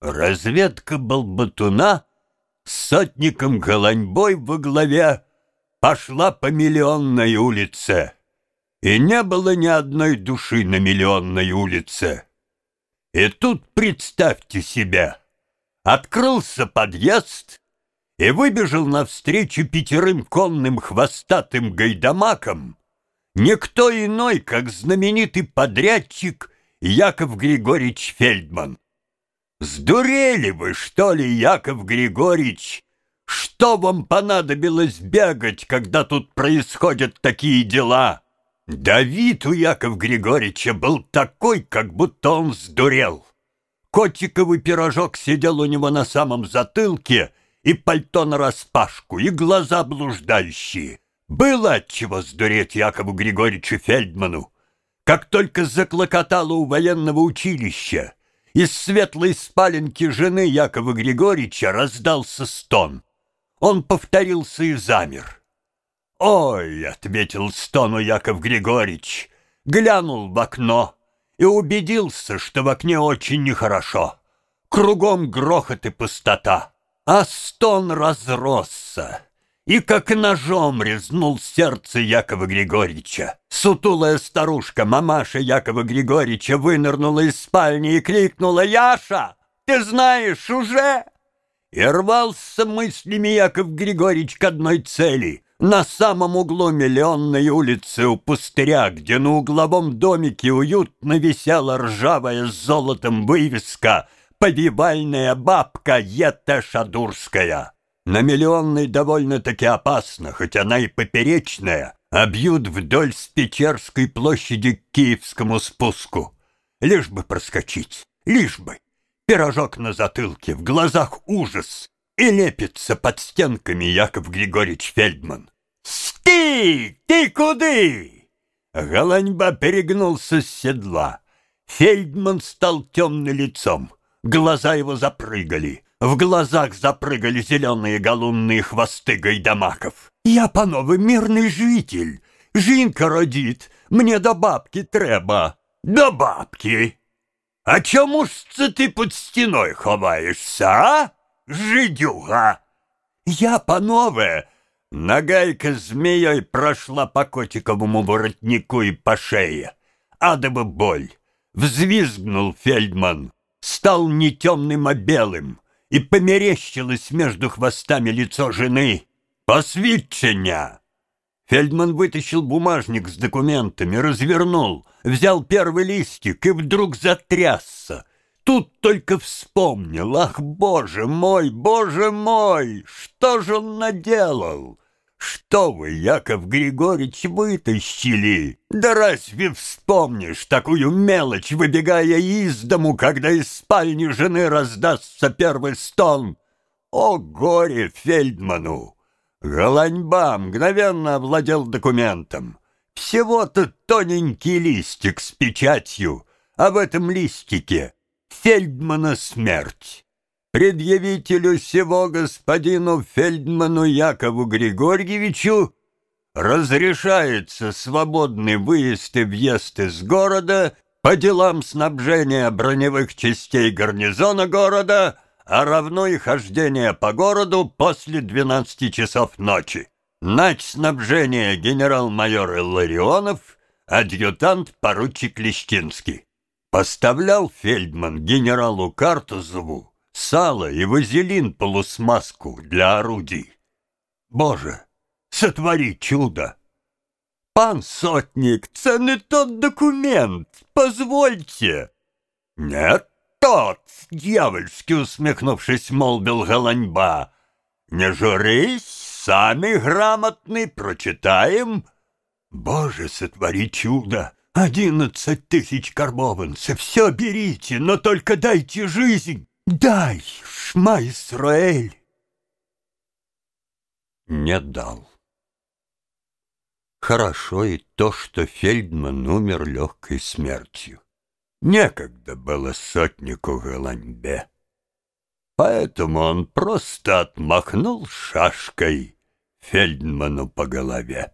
Разведка Балбатуна с сотником Голаньбой во главе пошла по Миллионной улице, и не было ни одной души на Миллионной улице. И тут представьте себе, открылся подъезд и выбежал навстречу пятерым конным хвостатым гайдамакам никто иной, как знаменитый подрядчик Яков Григорьевич Фельдман. Сдурели вы, что ли, Яков Григорьевич? Что вам понадобилось бегать, когда тут происходят такие дела? Давид у Яков Григорьевича был такой, как будто он сдурел. Котиковый пирожок сидел у него на самом затылке, и пальто нараспашку, и глаза блуждающие. Было от чего сдуреть Якову Григорьевичу Фельдману. Как только заклокотало у военного училища, из светлой спаленки жены Якова Григорьевича раздался стон. Он повторился и замер. «Ой!» — ответил стону Яков Григорьевич, глянул в окно и убедился, что в окне очень нехорошо. Кругом грохот и пустота, а стон разросся и как ножом резнул сердце Якова Григорьевича. Сутулая старушка, мамаша Якова Григорьевича, вынырнула из спальни и крикнула «Яша, ты знаешь, уже!» И рвался мыслями Яков Григорьевич к одной цели — на самом углу миллионной улицы у пустыря, где на угловом домике уютно висела ржавая с золотом вывеска «Повивальная бабка Ета Шадурская». На миллионной довольно-таки опасно, хоть она и поперечная, а бьют вдоль с Печерской площади к Киевскому спуску. Лишь бы проскочить, лишь бы. Пирожок на затылке, в глазах ужас. И лепится под стенками Яков Григорьевич Фельдман. «Сти! Ты куды?» Голаньба перегнулся с седла. Фельдман стал темным лицом. Глаза его запрыгали. В глазах запрыгали зеленые галунные хвосты гайдамаков. «Я, панове, мирный житель. Жінка родит, мне до бабки треба». «До бабки? А чому ж це ти під стіною ховаєшся, а, жидюга?» «Я, панове...» Нагайка змеей прошла по котиковому воротнику и по шее. Адова боль. Взвизгнул Фельдман. Стал не темным, а белым и померещилось между хвостами лицо жены. «Посвідчення!» Фельдман вытащил бумажник с документами, развернул, взял первый листик и вдруг затрясся. Тут только вспомнил, ах, боже мой, боже мой, что же он наделал? Что вы, Яков Григорьевич, вытащили? Да разве вспомнишь такую мелочь, выбегая из дому, когда из спальни жены раздастся первый стон? О, горе Фельдману! Голаньба мгновенно овладел документом. Всего-то тоненький листик с печатью, а в этом листике Фельдмана смерть. Предъявителю всего господину Фельдману Якову Григорьевичу разрешается свободный выезд и въезд из города по делам снабжения броневых частей гарнизона города, а равно и хождение по городу после 12 часов ночи. Нач снабжения генерал-майор Илларионов, адъютант поручик Лещинский. Поставлял Фельдман генералу Картузову сало и вазелин полусмазку для орудий. Боже, сотвори чудо! Пан сотник, це не тот документ, позвольте. Нет, тот, дьявольски усмехнувшись, молвил Голаньба. Не журись, сами грамотный, прочитаем. Боже, сотвори чудо! Одиннадцать тысяч карбованцев, все берите, но только дайте жизнь. Дай, Шма Исраэль! Не дал. Хорошо и то, что Фельдман умер легкой смертью. Некогда было сотнику Голаньбе. Поэтому он просто отмахнул шашкой Фельдману по голове.